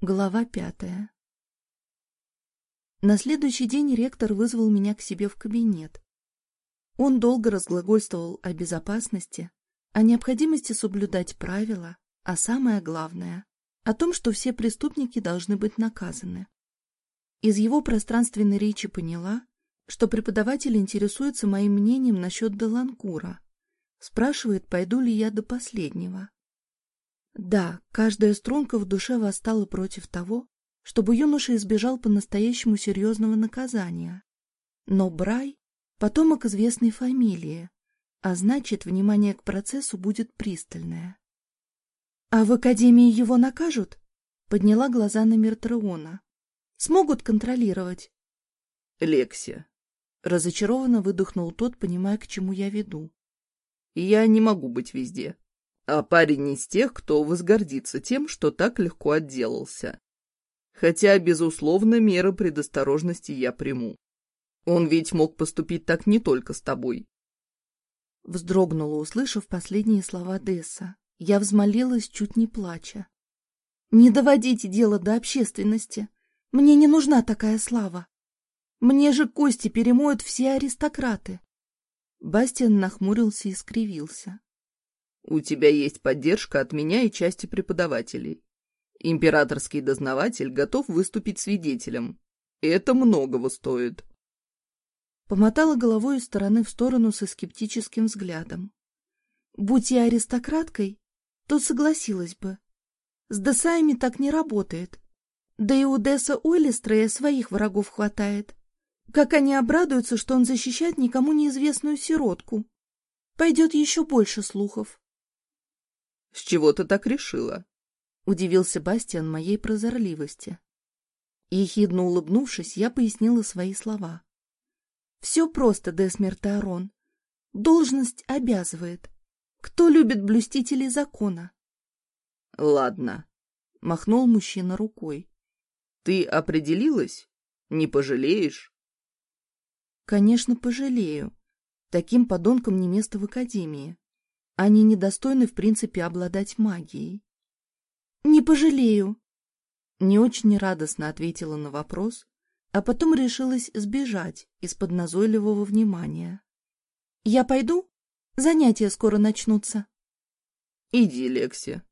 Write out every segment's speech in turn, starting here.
Глава пятая На следующий день ректор вызвал меня к себе в кабинет. Он долго разглагольствовал о безопасности, о необходимости соблюдать правила, а самое главное — о том, что все преступники должны быть наказаны. Из его пространственной речи поняла, что преподаватель интересуется моим мнением насчет Даланкура, спрашивает, пойду ли я до последнего. Да, каждая струнка в душе восстала против того, чтобы юноша избежал по-настоящему серьезного наказания. Но Брай — потомок известной фамилии, а значит, внимание к процессу будет пристальное. — А в Академии его накажут? — подняла глаза на Миртраона. — Смогут контролировать? — Лексия. Разочарованно выдохнул тот, понимая, к чему я веду. — Я не могу быть везде. А парень не из тех, кто возгордится тем, что так легко отделался. Хотя, безусловно, меры предосторожности я приму. Он ведь мог поступить так не только с тобой. Вздрогнула, услышав последние слова Десса. Я взмолилась, чуть не плача. «Не доводите дело до общественности. Мне не нужна такая слава. Мне же кости перемоют все аристократы». Бастин нахмурился и скривился. У тебя есть поддержка от меня и части преподавателей. Императорский дознаватель готов выступить свидетелем. Это многого стоит. Помотала головой из стороны в сторону со скептическим взглядом. Будь я аристократкой, то согласилась бы. С Десаями так не работает. Да и у Деса Уиллистрея своих врагов хватает. Как они обрадуются, что он защищает никому неизвестную сиротку. Пойдет еще больше слухов. С чего ты так решила? Удивился Бастиан моей прозорливости. Ехидно улыбнувшись, я пояснила свои слова. Все просто, Десмер Таарон. Должность обязывает. Кто любит блюстителей закона? Ладно, махнул мужчина рукой. Ты определилась? Не пожалеешь? Конечно, пожалею. Таким подонком не место в академии. Они недостойны, в принципе, обладать магией. «Не пожалею!» Не очень радостно ответила на вопрос, а потом решилась сбежать из-под назойливого внимания. «Я пойду? Занятия скоро начнутся». «Иди, Лекси!»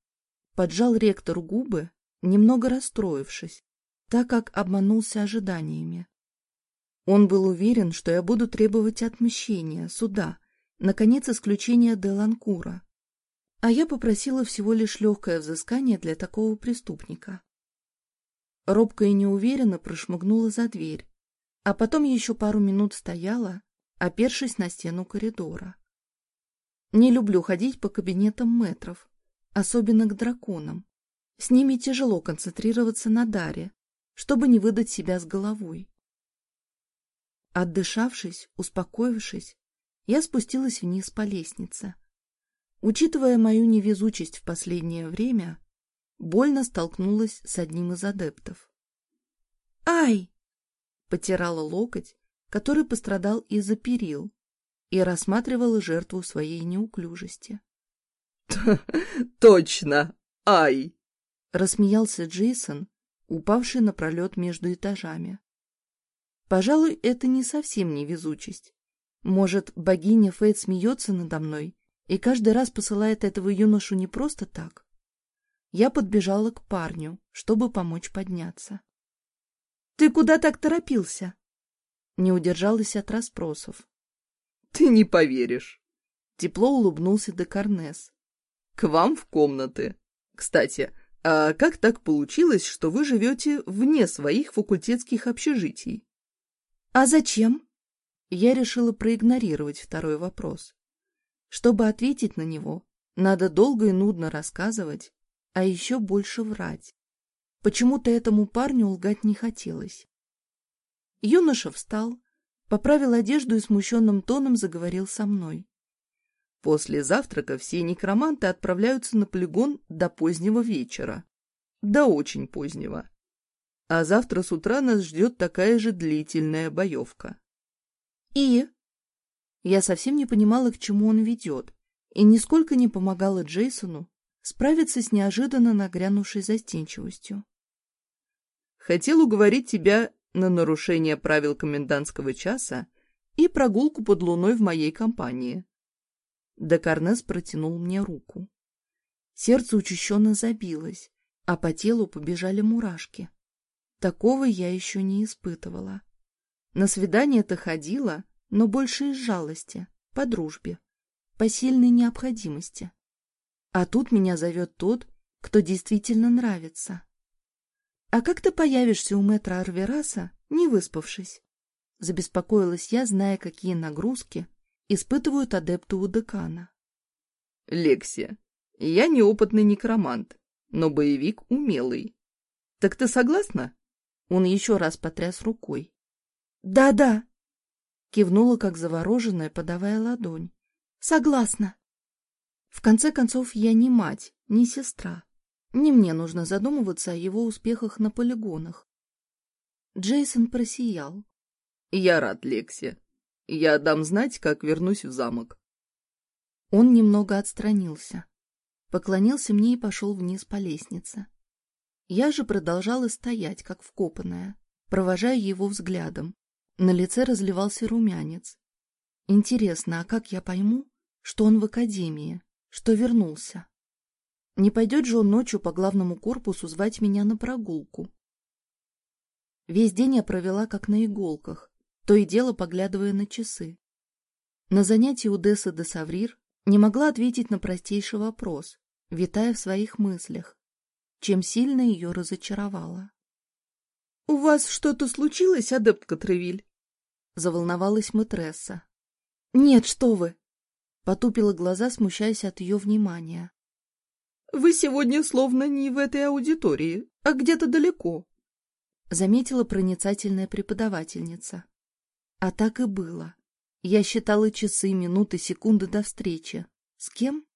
Поджал ректор губы, немного расстроившись, так как обманулся ожиданиями. Он был уверен, что я буду требовать отмщения, суда, Наконец, исключение Деланкура. А я попросила всего лишь легкое взыскание для такого преступника. Робко и неуверенно прошмыгнула за дверь, а потом еще пару минут стояла, опершись на стену коридора. Не люблю ходить по кабинетам метров, особенно к драконам. С ними тяжело концентрироваться на даре, чтобы не выдать себя с головой. Отдышавшись, успокоившись, я спустилась вниз по лестнице. Учитывая мою невезучесть в последнее время, больно столкнулась с одним из адептов. «Ай!» — потирала локоть, который пострадал из-за перил, и рассматривала жертву своей неуклюжести. «Точно! Ай!» — рассмеялся Джейсон, упавший напролет между этажами. Пожалуй, это не совсем невезучесть, может, богиня Фейт смеется надо мной и каждый раз посылает этого юношу не просто так? Я подбежала к парню, чтобы помочь подняться. — Ты куда так торопился? Не удержалась от расспросов. — Ты не поверишь! — тепло улыбнулся Декарнес. — К вам в комнаты. Кстати, а как так получилось, что вы живете вне своих факультетских общежитий? — А зачем? я решила проигнорировать второй вопрос. Чтобы ответить на него, надо долго и нудно рассказывать, а еще больше врать. Почему-то этому парню лгать не хотелось. Юноша встал, поправил одежду и смущенным тоном заговорил со мной. После завтрака все некроманты отправляются на полигон до позднего вечера. До очень позднего. А завтра с утра нас ждет такая же длительная боевка. И? Я совсем не понимала, к чему он ведет, и нисколько не помогала Джейсону справиться с неожиданно нагрянувшей застенчивостью. Хотел уговорить тебя на нарушение правил комендантского часа и прогулку под луной в моей компании. Декарнес протянул мне руку. Сердце учащенно забилось, а по телу побежали мурашки. Такого я еще не испытывала. На свидание-то ходила, но больше из жалости, по дружбе, по сильной необходимости. А тут меня зовет тот, кто действительно нравится. «А как ты появишься у мэтра Арвераса, не выспавшись?» Забеспокоилась я, зная, какие нагрузки испытывают адепты у декана. «Лексия, я неопытный некромант, но боевик умелый. Так ты согласна?» Он еще раз потряс рукой. «Да-да», — кивнула, как завороженная, подавая ладонь. «Согласна». В конце концов, я не мать, не сестра. Не мне нужно задумываться о его успехах на полигонах. Джейсон просиял. «Я рад, Лекси. Я дам знать, как вернусь в замок». Он немного отстранился, поклонился мне и пошел вниз по лестнице. Я же продолжала стоять, как вкопанная, провожая его взглядом, на лице разливался румянец. Интересно, а как я пойму, что он в академии, что вернулся? Не пойдет же он ночью по главному корпусу звать меня на прогулку. Весь день я провела как на иголках, то и дело поглядывая на часы. На занятии у Десса де Саврир не могла ответить на простейший вопрос, витая в своих мыслях, чем сильно ее разочаровала. — У вас что-то случилось, адепт Катревиль? Заволновалась матресса. «Нет, что вы!» Потупила глаза, смущаясь от ее внимания. «Вы сегодня словно не в этой аудитории, а где-то далеко», заметила проницательная преподавательница. А так и было. Я считала часы, минуты, секунды до встречи. С кем?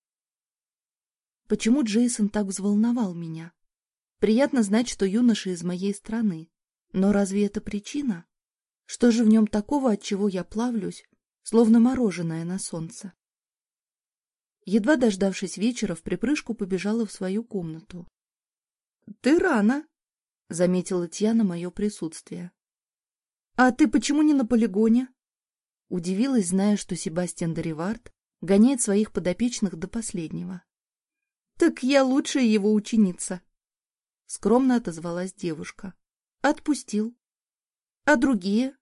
Почему Джейсон так взволновал меня? Приятно знать, что юноша из моей страны. Но разве это причина? Что же в нем такого, от чего я плавлюсь, словно мороженое на солнце? Едва дождавшись вечера, в припрыжку побежала в свою комнату. — Ты рано, — заметила Тьяна мое присутствие. — А ты почему не на полигоне? Удивилась, зная, что Себастьян Деревард гоняет своих подопечных до последнего. — Так я лучшая его ученица, — скромно отозвалась девушка. — Отпустил. — А другие?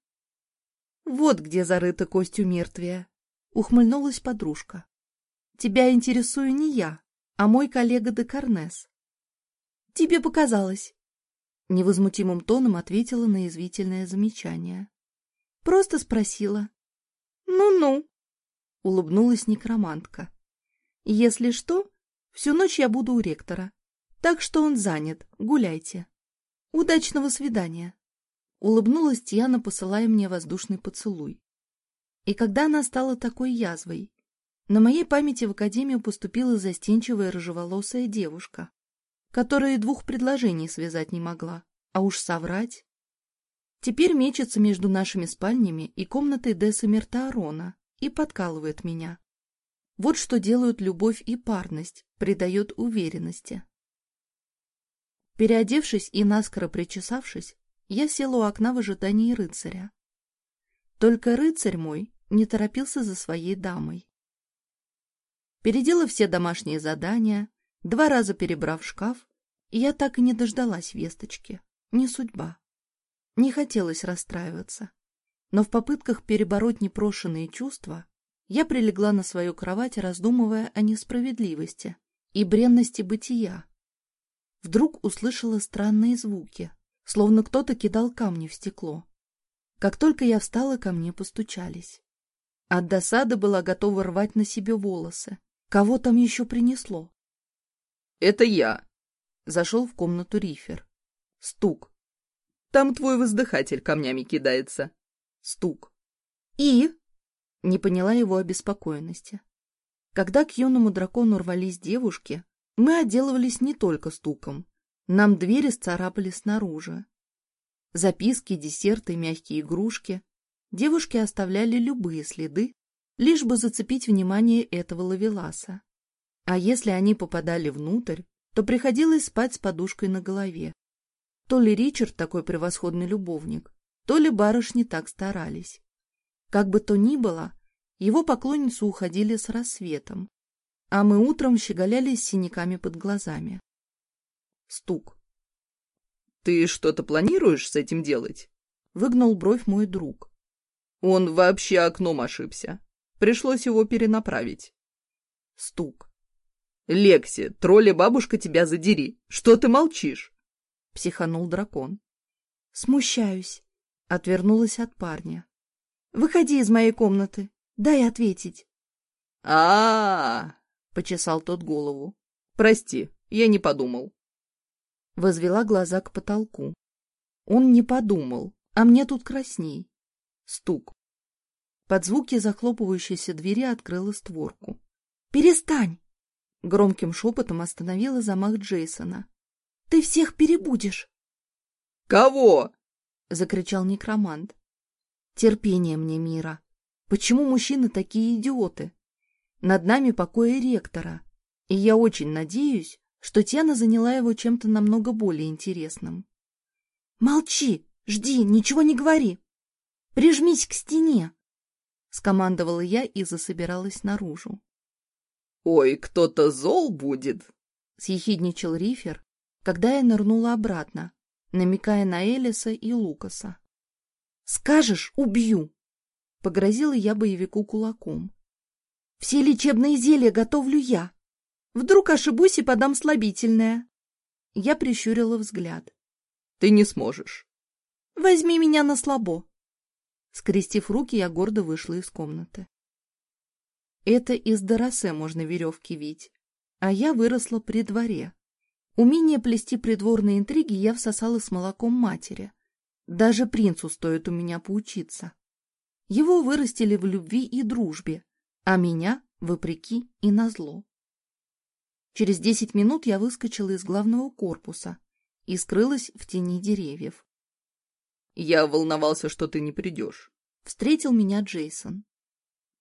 Вот где зарыта кость у мертвия, — ухмыльнулась подружка. — Тебя интересую не я, а мой коллега де Корнес. — Тебе показалось, — невозмутимым тоном ответила на извительное замечание. — Просто спросила. Ну-ну, — улыбнулась некромантка. — Если что, всю ночь я буду у ректора, так что он занят, гуляйте. Удачного свидания! Улыбнулась Тиана, посылая мне воздушный поцелуй. И когда она стала такой язвой? На моей памяти в академию поступила застенчивая рыжеволосая девушка, которая двух предложений связать не могла, а уж соврать. Теперь мечется между нашими спальнями и комнатой Десса Мертаарона и подкалывает меня. Вот что делают любовь и парность, придает уверенности. Переодевшись и наскоро причесавшись, я села у окна в ожидании рыцаря. Только рыцарь мой не торопился за своей дамой. Передела все домашние задания, два раза перебрав шкаф, я так и не дождалась весточки. Не судьба. Не хотелось расстраиваться. Но в попытках перебороть непрошенные чувства я прилегла на свою кровать, раздумывая о несправедливости и бренности бытия. Вдруг услышала странные звуки — словно кто-то кидал камни в стекло. Как только я встала, ко мне постучались. От досады была готова рвать на себе волосы. Кого там еще принесло? — Это я! — зашел в комнату Рифер. Стук. — Там твой воздыхатель камнями кидается. Стук. — И? — не поняла его обеспокоенности. Когда к юному дракону рвались девушки, мы отделывались не только стуком, нам двери сцарапали снаружи. Записки, десерты, мягкие игрушки. Девушки оставляли любые следы, лишь бы зацепить внимание этого лавеласа. А если они попадали внутрь, то приходилось спать с подушкой на голове. То ли Ричард такой превосходный любовник, то ли барышни так старались. Как бы то ни было, его поклонницы уходили с рассветом, а мы утром щеголяли с синяками под глазами. Стук. «Ты что-то планируешь с этим делать?» Выгнал бровь мой друг. «Он вообще окном ошибся. Пришлось его перенаправить». Стук. «Лекси, тролля бабушка тебя задери. Что ты молчишь?» Психанул дракон. «Смущаюсь», — отвернулась от парня. «Выходи из моей комнаты. Дай ответить». «А-а-а!» — почесал тот голову. «Прости, я не подумал» возвела глаза к потолку. Он не подумал, а мне тут красней. Стук. Под звуки захлопывающейся двери открыла створку. «Перестань!» Громким шепотом остановила замах Джейсона. «Ты всех перебудешь!» «Кого?» — закричал некромант. «Терпение мне, Мира! Почему мужчины такие идиоты? Над нами покоя ректора, и я очень надеюсь, что Тиана заняла его чем-то намного более интересным. «Молчи! Жди! Ничего не говори! Прижмись к стене!» — скомандовала я и засобиралась наружу. «Ой, кто-то зол будет!» — съехидничал Рифер, когда я нырнула обратно, намекая на Элиса и Лукаса. «Скажешь — убью!» — погрозила я боевику кулаком. «Все лечебные зелья готовлю я!» Вдруг ошибусь и подам слабительное. Я прищурила взгляд. — Ты не сможешь. — Возьми меня на слабо. Скрестив руки, я гордо вышла из комнаты. Это из Доросе можно веревки вить, а я выросла при дворе. Умение плести придворные интриги я всосала с молоком матери. Даже принцу стоит у меня поучиться. Его вырастили в любви и дружбе, а меня — вопреки и назло. Через десять минут я выскочила из главного корпуса и скрылась в тени деревьев. «Я волновался, что ты не придешь», — встретил меня Джейсон.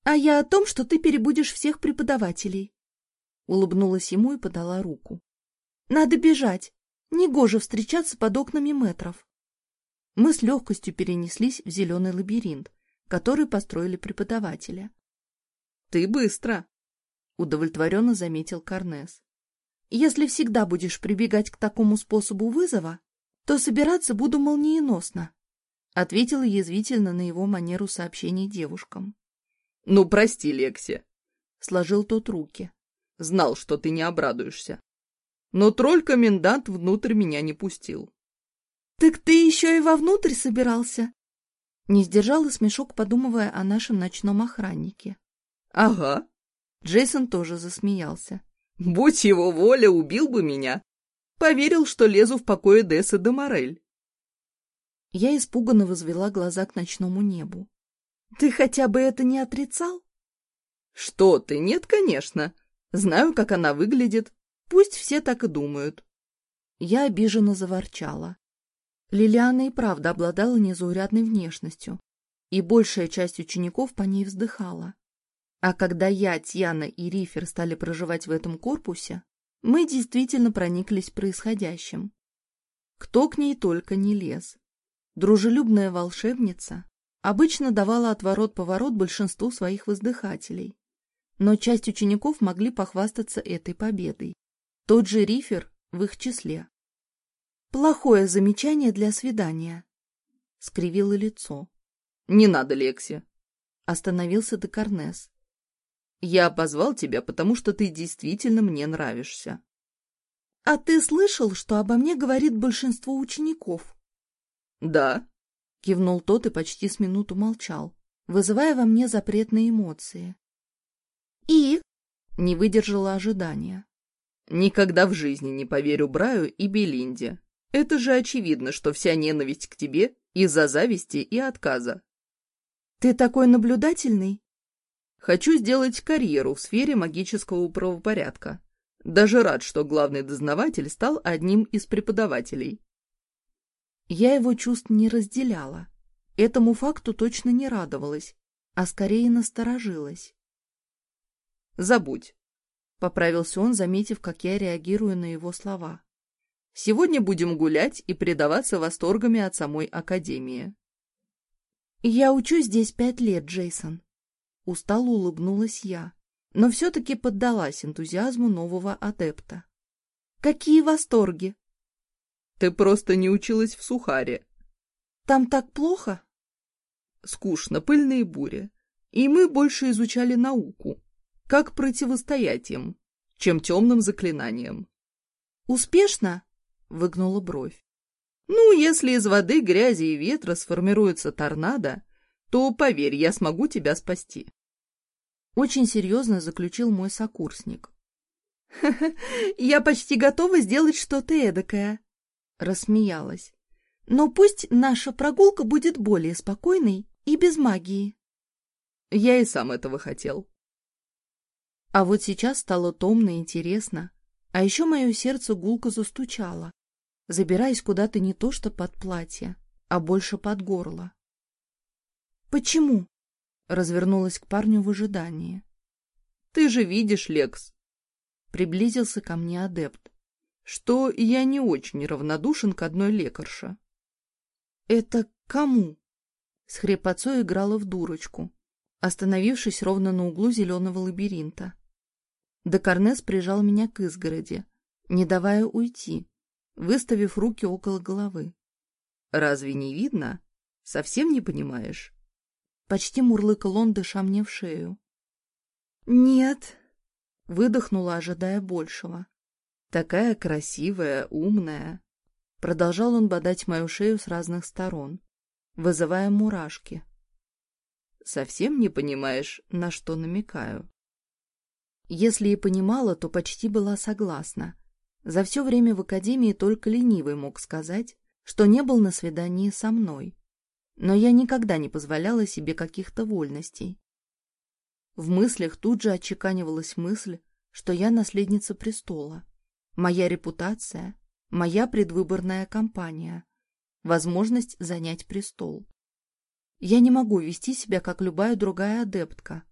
«А я о том, что ты перебудешь всех преподавателей», — улыбнулась ему и подала руку. «Надо бежать. Негоже встречаться под окнами метров». Мы с легкостью перенеслись в зеленый лабиринт, который построили преподавателя. «Ты быстро!» — удовлетворенно заметил Корнес. Если всегда будешь прибегать к такому способу вызова, то собираться буду молниеносно, — ответила язвительно на его манеру сообщений девушкам. — Ну, прости, Лекси, — сложил тот руки. — Знал, что ты не обрадуешься. Но тролль-комендант внутрь меня не пустил. — Так ты еще и вовнутрь собирался? Не сдержала смешок, подумывая о нашем ночном охраннике. — Ага. Джейсон тоже засмеялся. Будь его воля, убил бы меня. Поверил, что лезу в покое Десса де Морель. Я испуганно возвела глаза к ночному небу. Ты хотя бы это не отрицал? Что ты? Нет, конечно. Знаю, как она выглядит. Пусть все так и думают. Я обиженно заворчала. Лилиана и правда обладала незаурядной внешностью, и большая часть учеников по ней вздыхала. А когда я, Тьяна и Рифер стали проживать в этом корпусе, мы действительно прониклись происходящим. Кто к ней только не лез. Дружелюбная волшебница обычно давала отворот-поворот большинству своих воздыхателей. Но часть учеников могли похвастаться этой победой. Тот же Рифер в их числе. «Плохое замечание для свидания», — скривило лицо. «Не надо, Лекси», — остановился Декарнес. Я позвал тебя, потому что ты действительно мне нравишься. А ты слышал, что обо мне говорит большинство учеников? Да, кивнул тот и почти с минуту молчал, вызывая во мне запретные эмоции. И не выдержала ожидания. Никогда в жизни не поверю Браю и Белинде. Это же очевидно, что вся ненависть к тебе из-за зависти и отказа. Ты такой наблюдательный? Хочу сделать карьеру в сфере магического правопорядка. Даже рад, что главный дознаватель стал одним из преподавателей. Я его чувств не разделяла. Этому факту точно не радовалась, а скорее насторожилась. «Забудь», — поправился он, заметив, как я реагирую на его слова. «Сегодня будем гулять и предаваться восторгами от самой Академии». «Я учусь здесь пять лет, Джейсон», Устало улыбнулась я, но все-таки поддалась энтузиазму нового адепта. «Какие восторги!» «Ты просто не училась в Сухаре!» «Там так плохо?» «Скучно, пыльные бури. И мы больше изучали науку. Как противостоять им, чем темным заклинаниям». «Успешно?» — выгнула бровь. «Ну, если из воды, грязи и ветра сформируется торнадо, то, поверь, я смогу тебя спасти». Очень серьезно заключил мой сокурсник. — Я почти готова сделать что-то эдакое, — рассмеялась. — Но пусть наша прогулка будет более спокойной и без магии. Я и сам этого хотел. А вот сейчас стало томно и интересно, а еще мое сердце гулко застучало, забираясь куда-то не то что под платье, а больше под горло. — Почему? Развернулась к парню в ожидании. «Ты же видишь, Лекс!» Приблизился ко мне адепт. «Что я не очень равнодушен к одной лекарше». «Это кому?» С хрипотцой играла в дурочку, остановившись ровно на углу зеленого лабиринта. Декарнес прижал меня к изгороди, не давая уйти, выставив руки около головы. «Разве не видно? Совсем не понимаешь?» Почти мурлыкал он, дыша мне в шею. «Нет!» — выдохнула, ожидая большего. «Такая красивая, умная!» Продолжал он бодать мою шею с разных сторон, вызывая мурашки. «Совсем не понимаешь, на что намекаю?» Если и понимала, то почти была согласна. За все время в академии только ленивый мог сказать, что не был на свидании со мной но я никогда не позволяла себе каких-то вольностей. В мыслях тут же отчеканивалась мысль, что я наследница престола, моя репутация, моя предвыборная кампания, возможность занять престол. Я не могу вести себя, как любая другая адептка,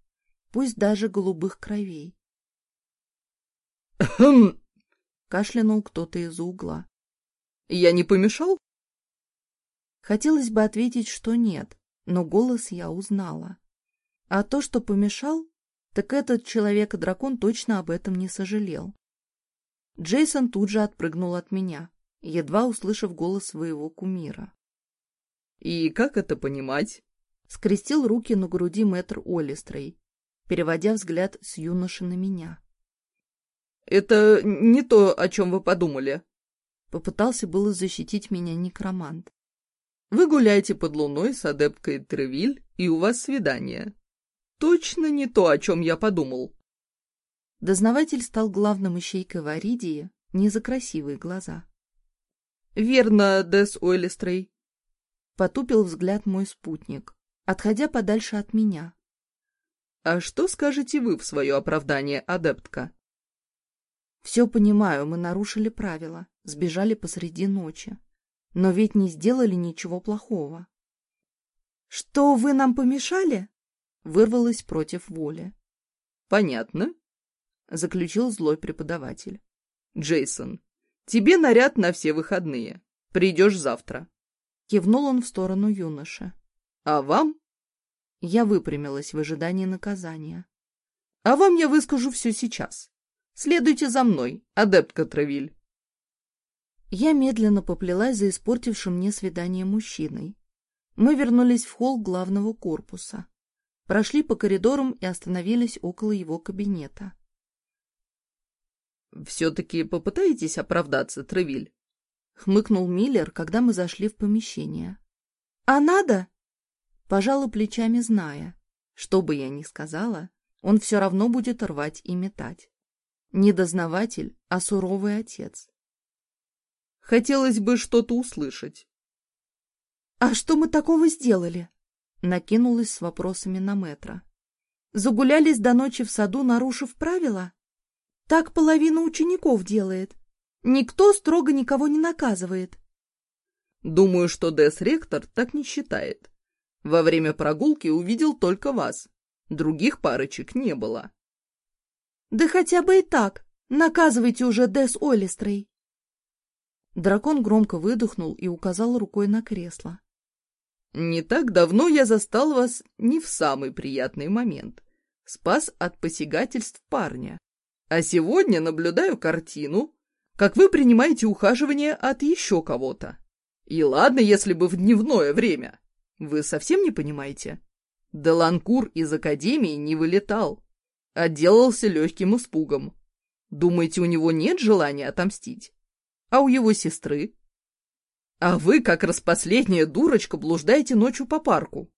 пусть даже голубых кровей. Хм. — Кашлянул кто-то из угла. — Я не помешал? Хотелось бы ответить, что нет, но голос я узнала. А то, что помешал, так этот человек-дракон точно об этом не сожалел. Джейсон тут же отпрыгнул от меня, едва услышав голос своего кумира. «И как это понимать?» — скрестил руки на груди мэтр Олистрей, переводя взгляд с юноши на меня. «Это не то, о чем вы подумали», — попытался было защитить меня некромант. Вы гуляете под луной с адепткой Тревиль, и у вас свидание. Точно не то, о чем я подумал. Дознаватель стал главным ищейкой Варидии не за красивые глаза. «Верно, Дес Уэллистрей», — потупил взгляд мой спутник, отходя подальше от меня. «А что скажете вы в свое оправдание, адептка?» «Все понимаю, мы нарушили правила, сбежали посреди ночи. Но ведь не сделали ничего плохого. — Что, вы нам помешали? — вырвалось против воли. — Понятно, — заключил злой преподаватель. — Джейсон, тебе наряд на все выходные. Придешь завтра. Кивнул он в сторону юноши. — А вам? Я выпрямилась в ожидании наказания. — А вам я выскажу все сейчас. Следуйте за мной, адепт Катравиль. Я медленно поплелась за испортившим мне свидание мужчиной. Мы вернулись в холл главного корпуса. Прошли по коридорам и остановились около его кабинета. «Все-таки попытаетесь оправдаться, Тревиль?» — хмыкнул Миллер, когда мы зашли в помещение. «А надо?» — пожала плечами, зная. Что бы я ни сказала, он все равно будет рвать и метать. Не дознаватель, а суровый отец. Хотелось бы что-то услышать. «А что мы такого сделали?» — накинулась с вопросами на метро. «Загулялись до ночи в саду, нарушив правила? Так половина учеников делает. Никто строго никого не наказывает». «Думаю, что Дэс-ректор так не считает. Во время прогулки увидел только вас. Других парочек не было». «Да хотя бы и так. Наказывайте уже Дэс Олистрой». Дракон громко выдохнул и указал рукой на кресло. «Не так давно я застал вас не в самый приятный момент. Спас от посягательств парня. А сегодня наблюдаю картину, как вы принимаете ухаживание от еще кого-то. И ладно, если бы в дневное время. Вы совсем не понимаете? Деланкур из Академии не вылетал, отделался делался легким испугом. Думаете, у него нет желания отомстить? А у его сестры? А вы, как распоследняя дурочка, блуждаете ночью по парку.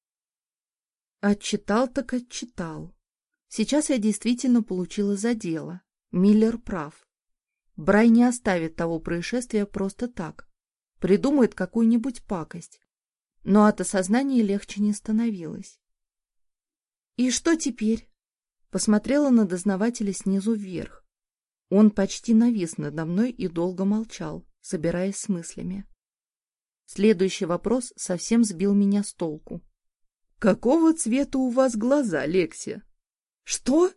Отчитал так отчитал. Сейчас я действительно получила за дело. Миллер прав. Брай не оставит того происшествия просто так. Придумает какую-нибудь пакость. Но от осознания легче не становилось. «И что теперь?» Посмотрела на дознавателя снизу вверх. Он почти навис надо мной и долго молчал, собираясь с мыслями. Следующий вопрос совсем сбил меня с толку. «Какого цвета у вас глаза, Лекси?» «Что?»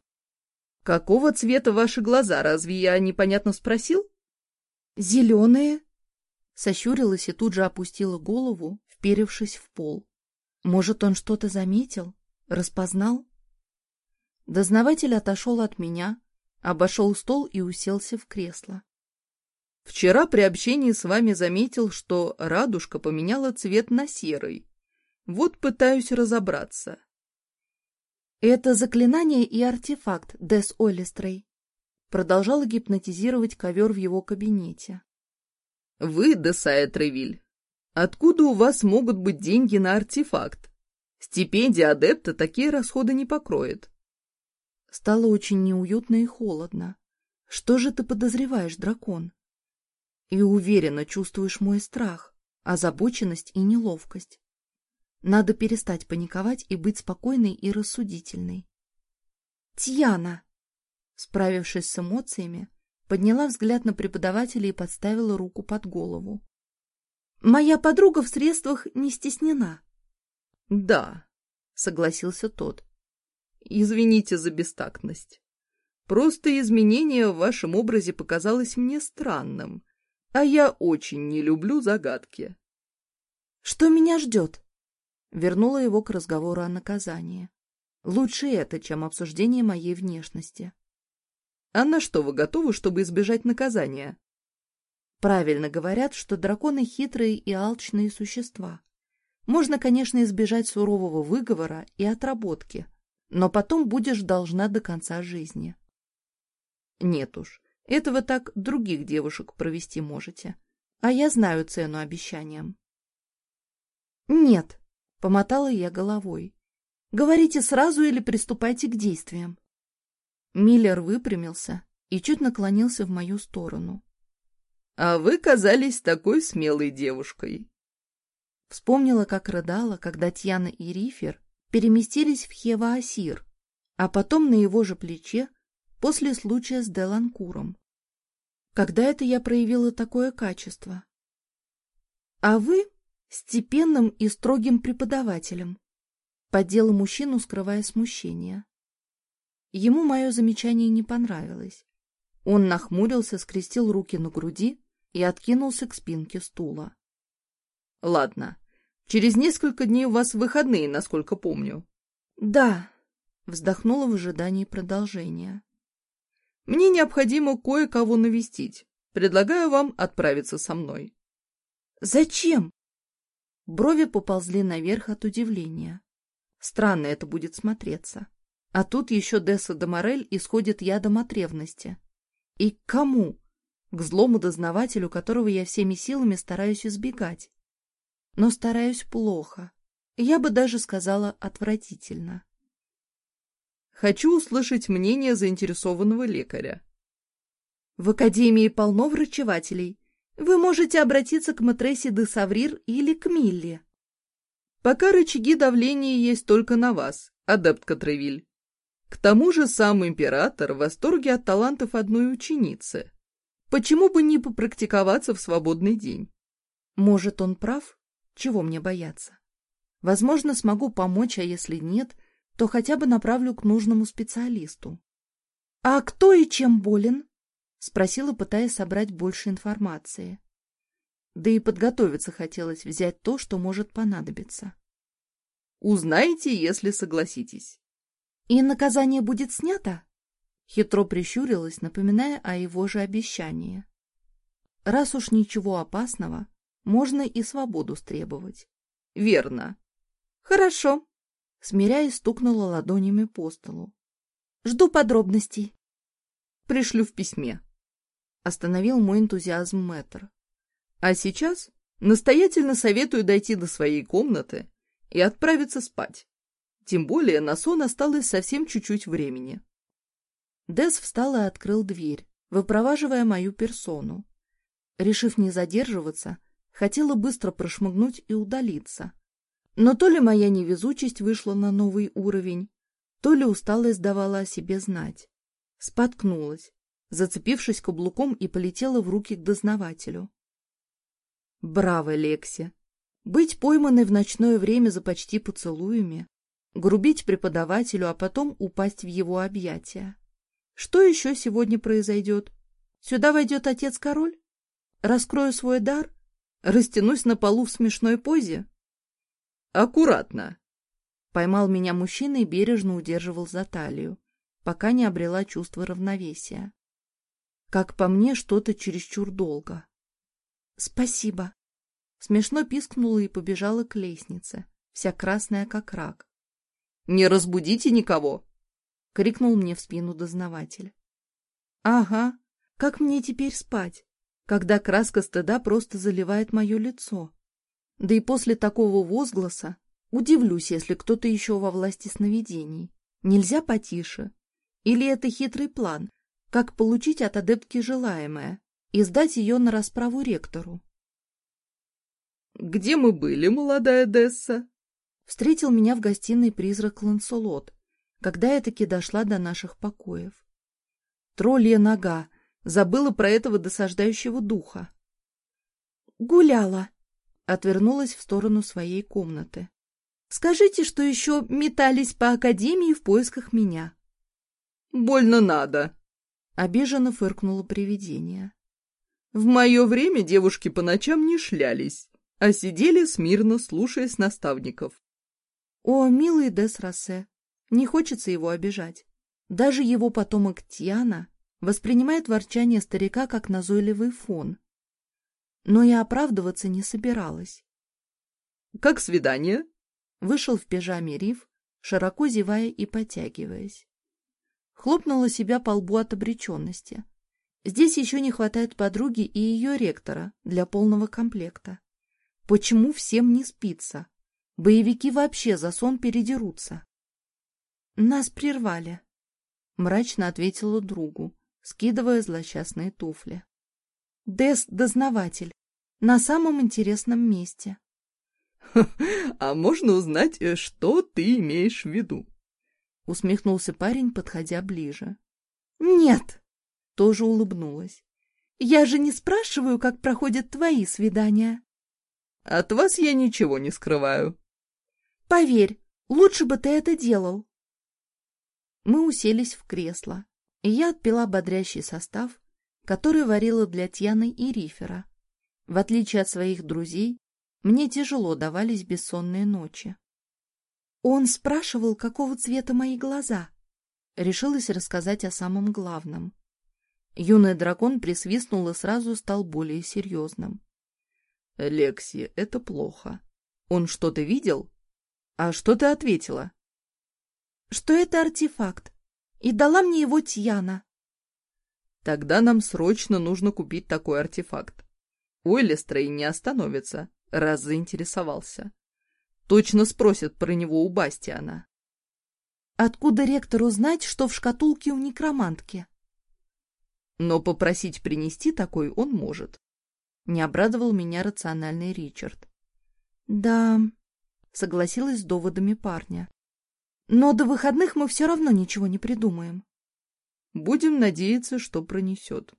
«Какого цвета ваши глаза? Разве я непонятно спросил?» «Зеленые», — сощурилась и тут же опустила голову, вперевшись в пол. «Может, он что-то заметил? Распознал?» Дознаватель отошел от меня, Обошел стол и уселся в кресло. Вчера при общении с вами заметил, что радужка поменяла цвет на серый. Вот пытаюсь разобраться. Это заклинание и артефакт Дес Олистрей. Продолжала гипнотизировать ковер в его кабинете. Вы, Десая Тревиль, откуда у вас могут быть деньги на артефакт? Стипендия адепта такие расходы не покроет. Стало очень неуютно и холодно. Что же ты подозреваешь, дракон? И уверенно чувствуешь мой страх, озабоченность и неловкость. Надо перестать паниковать и быть спокойной и рассудительной. Тьяна! Справившись с эмоциями, подняла взгляд на преподавателя и подставила руку под голову. «Моя подруга в средствах не стеснена». «Да», — согласился тот. Извините за бестактность. Просто изменение в вашем образе показалось мне странным, а я очень не люблю загадки. Что меня ждет? Вернула его к разговору о наказании. Лучше это, чем обсуждение моей внешности. А на что вы готовы, чтобы избежать наказания? Правильно говорят, что драконы хитрые и алчные существа. Можно, конечно, избежать сурового выговора и отработки — но потом будешь должна до конца жизни. Нет уж, этого так других девушек провести можете. А я знаю цену обещаниям. Нет, помотала я головой. Говорите сразу или приступайте к действиям. Миллер выпрямился и чуть наклонился в мою сторону. — А вы казались такой смелой девушкой. Вспомнила, как рыдала, когда Тьяна и Рифер переместились в Хева-Асир, а потом на его же плече после случая с Деланкуром. Когда это я проявила такое качество? А вы степенным и строгим преподавателем, поддела мужчину, скрывая смущение. Ему мое замечание не понравилось. Он нахмурился, скрестил руки на груди и откинулся к спинке стула. — Ладно, Через несколько дней у вас выходные, насколько помню. Да, вздохнула в ожидании продолжения. Мне необходимо кое-кого навестить. Предлагаю вам отправиться со мной. Зачем? Брови поползли наверх от удивления. Странно это будет смотреться. А тут еще Десса Дамарель исходит ядом от ревности. И к кому? К злому дознавателю, которого я всеми силами стараюсь избегать но стараюсь плохо. Я бы даже сказала отвратительно. Хочу услышать мнение заинтересованного лекаря. В Академии полно врачевателей. Вы можете обратиться к Матрессе де Саврир или к Милле. Пока рычаги давления есть только на вас, адепт Катревиль. К тому же сам император в восторге от талантов одной ученицы. Почему бы не попрактиковаться в свободный день? Может, он прав? Чего мне бояться? Возможно, смогу помочь, а если нет, то хотя бы направлю к нужному специалисту. — А кто и чем болен? — спросила, пытаясь собрать больше информации. Да и подготовиться хотелось взять то, что может понадобиться. — Узнаете, если согласитесь. — И наказание будет снято? Хитро прищурилась, напоминая о его же обещании. Раз уж ничего опасного, можно и свободу стребовать. — Верно. — Хорошо. Смиряя, стукнула ладонями по столу. — Жду подробностей. — Пришлю в письме. Остановил мой энтузиазм мэтр. — А сейчас настоятельно советую дойти до своей комнаты и отправиться спать. Тем более на сон осталось совсем чуть-чуть времени. Дес встал и открыл дверь, выпроваживая мою персону. Решив не задерживаться, — Хотела быстро прошмыгнуть и удалиться. Но то ли моя невезучесть вышла на новый уровень, то ли усталость давала о себе знать. Споткнулась, зацепившись каблуком и полетела в руки к дознавателю. Браво, Лекси! Быть пойманной в ночное время за почти поцелуями, грубить преподавателю, а потом упасть в его объятия. Что еще сегодня произойдет? Сюда войдет отец-король? Раскрою свой дар? Растянусь на полу в смешной позе? Аккуратно. Поймал меня мужчина и бережно удерживал за талию, пока не обрела чувство равновесия. Как по мне, что-то чересчур долго. Спасибо. Смешно пискнула и побежала к лестнице, вся красная как рак. «Не разбудите никого!» — крикнул мне в спину дознаватель. «Ага, как мне теперь спать?» когда краска стыда просто заливает мое лицо. Да и после такого возгласа удивлюсь, если кто-то еще во власти сновидений. Нельзя потише. Или это хитрый план, как получить от адептки желаемое и сдать ее на расправу ректору. «Где мы были, молодая Десса?» Встретил меня в гостиной призрак Ланселот, когда я таки дошла до наших покоев. Троллья нога Забыла про этого досаждающего духа. «Гуляла», — отвернулась в сторону своей комнаты. «Скажите, что еще метались по академии в поисках меня». «Больно надо», — обиженно фыркнуло привидение. «В мое время девушки по ночам не шлялись, а сидели смирно, слушаясь наставников». «О, милый Дес Рассе, не хочется его обижать. Даже его потомок Тиана воспринимает ворчание старика как назойливый фон. Но я оправдываться не собиралась. — Как свидание? — вышел в пижаме Риф, широко зевая и потягиваясь. Хлопнула себя по лбу от обреченности. Здесь еще не хватает подруги и ее ректора для полного комплекта. Почему всем не спится? Боевики вообще за сон передерутся. — Нас прервали, — мрачно ответила другу, скидывая злосчастные туфли. Дес — дознаватель. На самом интересном месте. — А можно узнать, э, что ты имеешь в виду? — усмехнулся парень, подходя ближе. — Нет! — тоже улыбнулась. — Я же не спрашиваю, как проходят твои свидания. — От вас я ничего не скрываю. — Поверь, лучше бы ты это делал. Мы уселись в кресло и я отпила бодрящий состав, который варила для Тьяны и Рифера. В отличие от своих друзей, мне тяжело давались бессонные ночи. Он спрашивал, какого цвета мои глаза. Решилась рассказать о самом главном. Юный дракон присвистнул и сразу стал более серьезным. — Лекси, это плохо. Он что-то видел? А что ты ответила? — Что это артефакт, и дала мне его Тьяна. Тогда нам срочно нужно купить такой артефакт. Уэллистрей не остановится, раз заинтересовался. Точно спросят про него у Бастиана. Откуда ректору знать, что в шкатулке у некромантки? Но попросить принести такой он может. Не обрадовал меня рациональный Ричард. Да, согласилась с доводами парня. Но до выходных мы все равно ничего не придумаем. Будем надеяться, что пронесет.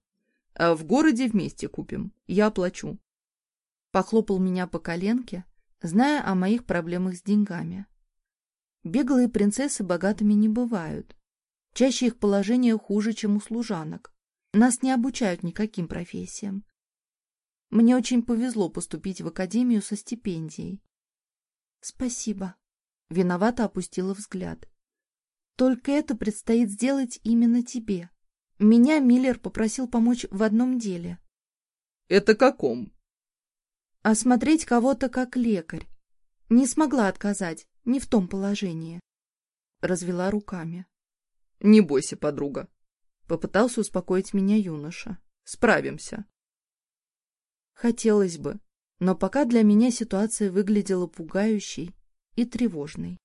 А в городе вместе купим. Я оплачу. Похлопал меня по коленке, зная о моих проблемах с деньгами. Беглые принцессы богатыми не бывают. Чаще их положение хуже, чем у служанок. Нас не обучают никаким профессиям. Мне очень повезло поступить в академию со стипендией. Спасибо. Виновато опустила взгляд. Только это предстоит сделать именно тебе. Меня Миллер попросил помочь в одном деле. Это каком? Осмотреть кого-то как лекарь. Не смогла отказать, не в том положении. Развела руками. Не бойся, подруга. Попытался успокоить меня юноша. Справимся. Хотелось бы, но пока для меня ситуация выглядела пугающей и тревожный.